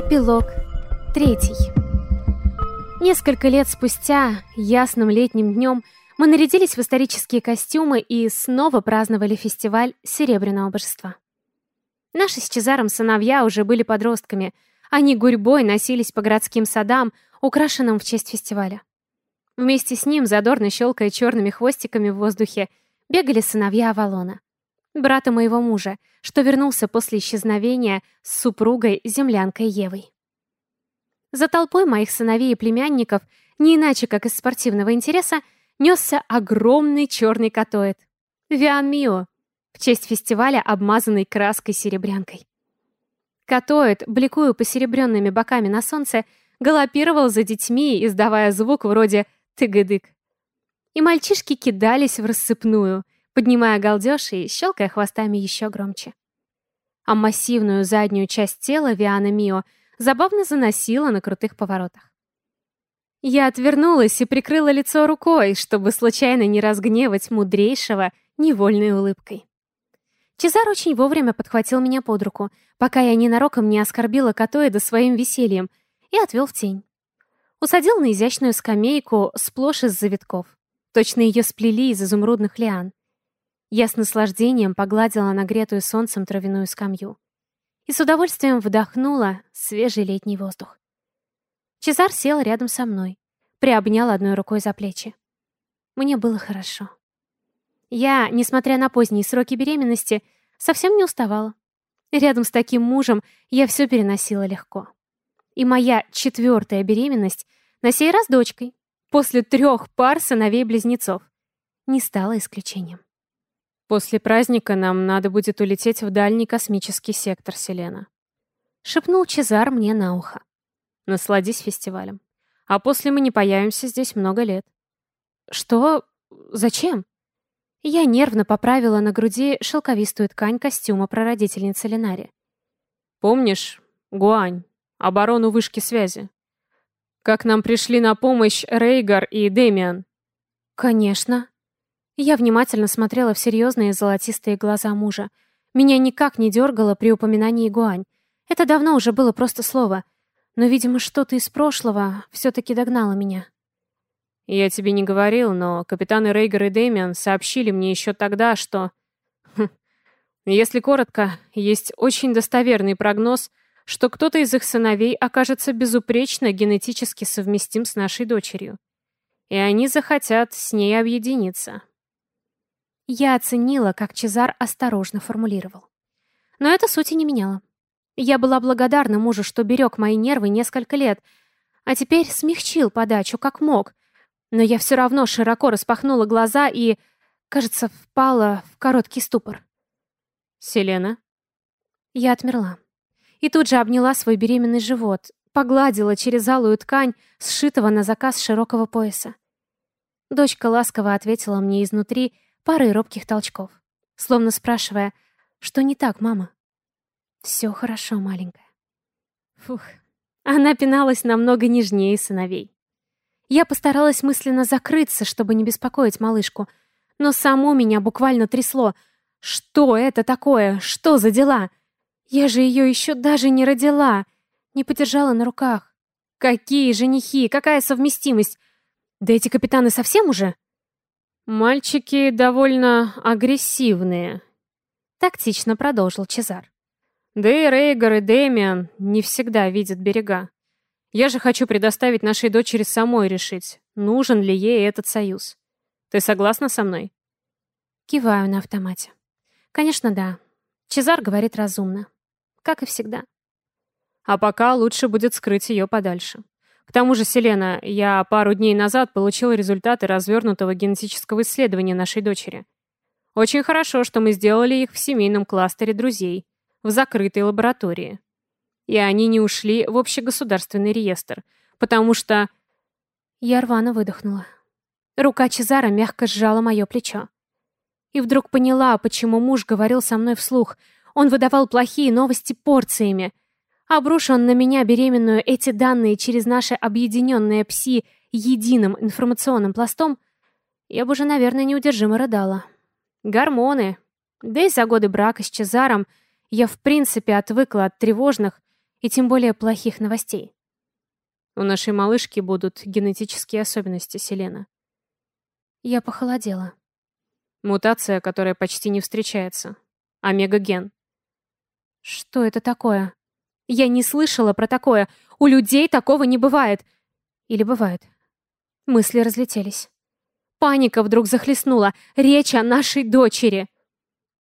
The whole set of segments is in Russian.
Эпилог. Третий. Несколько лет спустя, ясным летним днем, мы нарядились в исторические костюмы и снова праздновали фестиваль Серебряного Божества. Наши с Чезаром сыновья уже были подростками. Они гурьбой носились по городским садам, украшенным в честь фестиваля. Вместе с ним, задорно щелкая черными хвостиками в воздухе, бегали сыновья Авалона брата моего мужа, что вернулся после исчезновения с супругой, землянкой Евой. За толпой моих сыновей и племянников, не иначе как из спортивного интереса, несся огромный черный катоид. Виан Мио, в честь фестиваля, обмазанный краской-серебрянкой. Катоид, бликуя посеребренными боками на солнце, галопировал за детьми, издавая звук вроде «тыгыдык». И мальчишки кидались в рассыпную — поднимая галдеж и щелкая хвостами еще громче. А массивную заднюю часть тела Виана Мио забавно заносила на крутых поворотах. Я отвернулась и прикрыла лицо рукой, чтобы случайно не разгневать мудрейшего невольной улыбкой. Чезар очень вовремя подхватил меня под руку, пока я ненароком не оскорбила Катоида своим весельем, и отвел в тень. Усадил на изящную скамейку сплошь из завитков. Точно ее сплели из изумрудных лиан. Я с наслаждением погладила нагретую солнцем травяную скамью и с удовольствием вдохнула свежий летний воздух. Чезар сел рядом со мной, приобнял одной рукой за плечи. Мне было хорошо. Я, несмотря на поздние сроки беременности, совсем не уставала. Рядом с таким мужем я все переносила легко. И моя четвертая беременность, на сей раз дочкой, после трех пар сыновей-близнецов, не стала исключением. После праздника нам надо будет улететь в дальний космический сектор Селена. Шепнул Чезар мне на ухо. Насладись фестивалем. А после мы не появимся здесь много лет. Что? Зачем? Я нервно поправила на груди шелковистую ткань костюма прародительницы Ленари. Помнишь, Гуань, оборону вышки связи? Как нам пришли на помощь Рейгар и Демиан? Конечно. Я внимательно смотрела в серьезные золотистые глаза мужа. Меня никак не дергало при упоминании Гуань. Это давно уже было просто слово. Но, видимо, что-то из прошлого все-таки догнало меня. Я тебе не говорил, но капитаны Рейгар и Дэмиан сообщили мне еще тогда, что... Хм, если коротко, есть очень достоверный прогноз, что кто-то из их сыновей окажется безупречно генетически совместим с нашей дочерью. И они захотят с ней объединиться. Я оценила, как Чезар осторожно формулировал. Но это сути не меняло. Я была благодарна мужу, что берег мои нервы несколько лет, а теперь смягчил подачу как мог. Но я все равно широко распахнула глаза и, кажется, впала в короткий ступор. «Селена?» Я отмерла. И тут же обняла свой беременный живот, погладила через алую ткань, сшитого на заказ широкого пояса. Дочка ласково ответила мне изнутри, парой робких толчков, словно спрашивая, что не так, мама? Все хорошо, маленькая. Фух, она пиналась намного нежнее сыновей. Я постаралась мысленно закрыться, чтобы не беспокоить малышку, но само меня буквально трясло. Что это такое? Что за дела? Я же ее еще даже не родила, не подержала на руках. Какие женихи, какая совместимость? Да эти капитаны совсем уже? «Мальчики довольно агрессивные», — тактично продолжил Чезар. «Да и Рейгар и Дэмиан не всегда видят берега. Я же хочу предоставить нашей дочери самой решить, нужен ли ей этот союз. Ты согласна со мной?» Киваю на автомате. «Конечно, да. Чезар говорит разумно. Как и всегда. А пока лучше будет скрыть ее подальше. К тому же, Селена, я пару дней назад получил результаты развернутого генетического исследования нашей дочери. Очень хорошо, что мы сделали их в семейном кластере друзей, в закрытой лаборатории. И они не ушли в общегосударственный реестр, потому что... Я рвано выдохнула. Рука Чезара мягко сжала мое плечо. И вдруг поняла, почему муж говорил со мной вслух. Он выдавал плохие новости порциями — Обруш он на меня беременную эти данные через наше объединенное ПСИ единым информационным пластом, я бы уже, наверное, неудержимо рыдала. Гормоны. Да и за годы брака с Чезаром я в принципе отвыкла от тревожных И тем более плохих новостей. У нашей малышки будут генетические особенности Селена. Я похолодела. Мутация, которая почти не встречается. Омега-ген. Что это такое? Я не слышала про такое. У людей такого не бывает. Или бывает? Мысли разлетелись. Паника вдруг захлестнула. Речь о нашей дочери.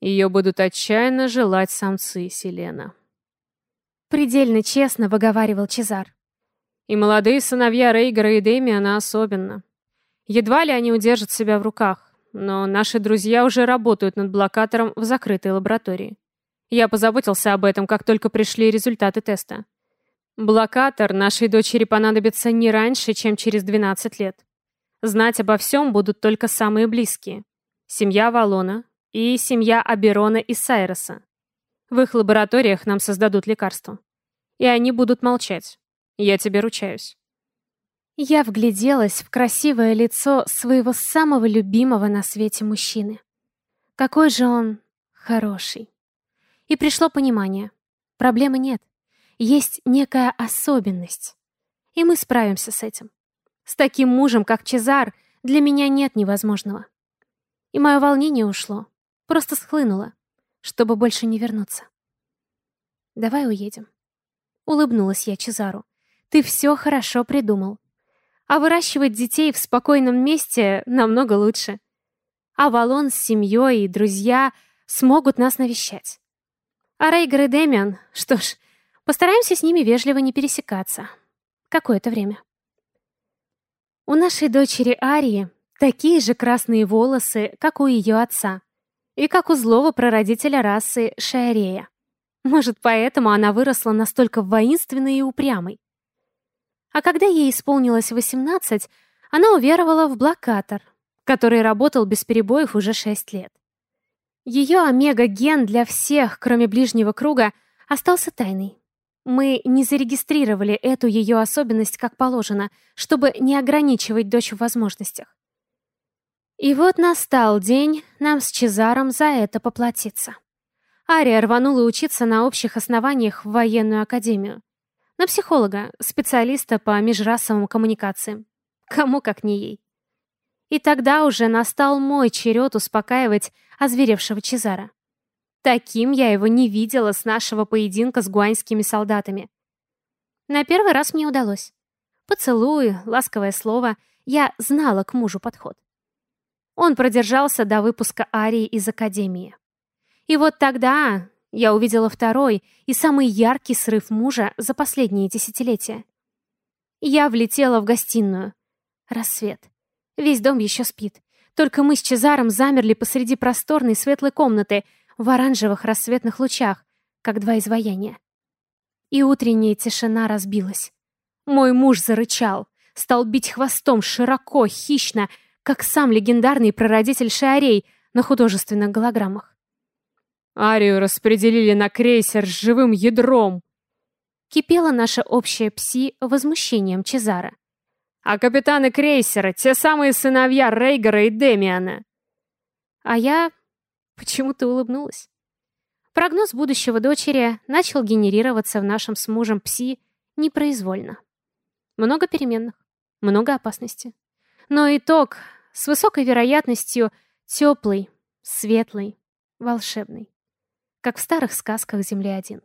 Ее будут отчаянно желать самцы, Селена. Предельно честно выговаривал Чезар. И молодые сыновья Рейгара и Дэмиана особенно. Едва ли они удержат себя в руках, но наши друзья уже работают над блокатором в закрытой лаборатории. Я позаботился об этом, как только пришли результаты теста. Блокатор нашей дочери понадобится не раньше, чем через 12 лет. Знать обо всем будут только самые близкие. Семья Валона и семья Аберона и Сайроса. В их лабораториях нам создадут лекарство. И они будут молчать. Я тебе ручаюсь. Я вгляделась в красивое лицо своего самого любимого на свете мужчины. Какой же он хороший. И пришло понимание. Проблемы нет. Есть некая особенность. И мы справимся с этим. С таким мужем, как Чезар, для меня нет невозможного. И мое волнение ушло. Просто схлынуло, чтобы больше не вернуться. «Давай уедем». Улыбнулась я Чезару. «Ты все хорошо придумал. А выращивать детей в спокойном месте намного лучше. А Валон с семьей и друзья смогут нас навещать. А Рейгар и Дэмиан, что ж, постараемся с ними вежливо не пересекаться. Какое-то время. У нашей дочери Арии такие же красные волосы, как у ее отца, и как у злого прародителя расы Шаэрея. Может, поэтому она выросла настолько воинственной и упрямой. А когда ей исполнилось 18, она уверовала в блокатор, который работал без перебоев уже 6 лет. Ее омега-ген для всех, кроме ближнего круга, остался тайной. Мы не зарегистрировали эту ее особенность как положено, чтобы не ограничивать дочь в возможностях. И вот настал день нам с Чезаром за это поплатиться. Ария рванула учиться на общих основаниях в военную академию. На психолога, специалиста по межрасовым коммуникациям. Кому как не ей. И тогда уже настал мой черед успокаивать озверевшего Чезара. Таким я его не видела с нашего поединка с гуаньскими солдатами. На первый раз мне удалось. Поцелуй, ласковое слово, я знала к мужу подход. Он продержался до выпуска Арии из Академии. И вот тогда я увидела второй и самый яркий срыв мужа за последние десятилетия. Я влетела в гостиную. Рассвет. Весь дом еще спит. Только мы с Чезаром замерли посреди просторной светлой комнаты в оранжевых рассветных лучах, как два изваяния. И утренняя тишина разбилась. Мой муж зарычал, стал бить хвостом широко, хищно, как сам легендарный прародитель Шиарей на художественных голограммах. «Арию распределили на крейсер с живым ядром!» Кипела наша общая пси возмущением Чезара. А капитаны крейсера — те самые сыновья Рейгара и Демиана. А я почему-то улыбнулась. Прогноз будущего дочери начал генерироваться в нашем с мужем ПСИ непроизвольно. Много переменных, много опасности. Но итог с высокой вероятностью теплый, светлый, волшебный. Как в старых сказках «Земля-1».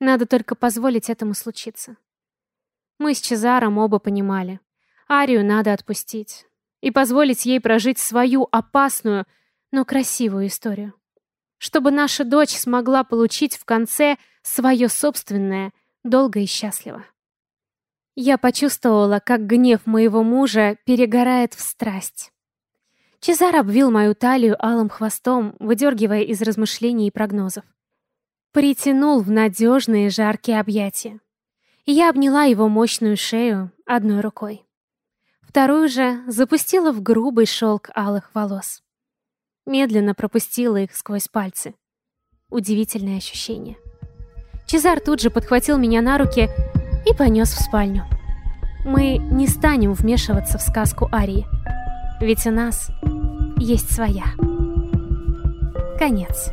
Надо только позволить этому случиться. Мы с Чезаром оба понимали. Арию надо отпустить и позволить ей прожить свою опасную, но красивую историю. Чтобы наша дочь смогла получить в конце свое собственное, долго и счастливо. Я почувствовала, как гнев моего мужа перегорает в страсть. Чезар обвил мою талию алым хвостом, выдергивая из размышлений и прогнозов. Притянул в надежные жаркие объятия и я обняла его мощную шею одной рукой. Вторую же запустила в грубый шелк алых волос. Медленно пропустила их сквозь пальцы. Удивительное ощущение. Чезар тут же подхватил меня на руки и понес в спальню. Мы не станем вмешиваться в сказку Арии, ведь у нас есть своя. Конец.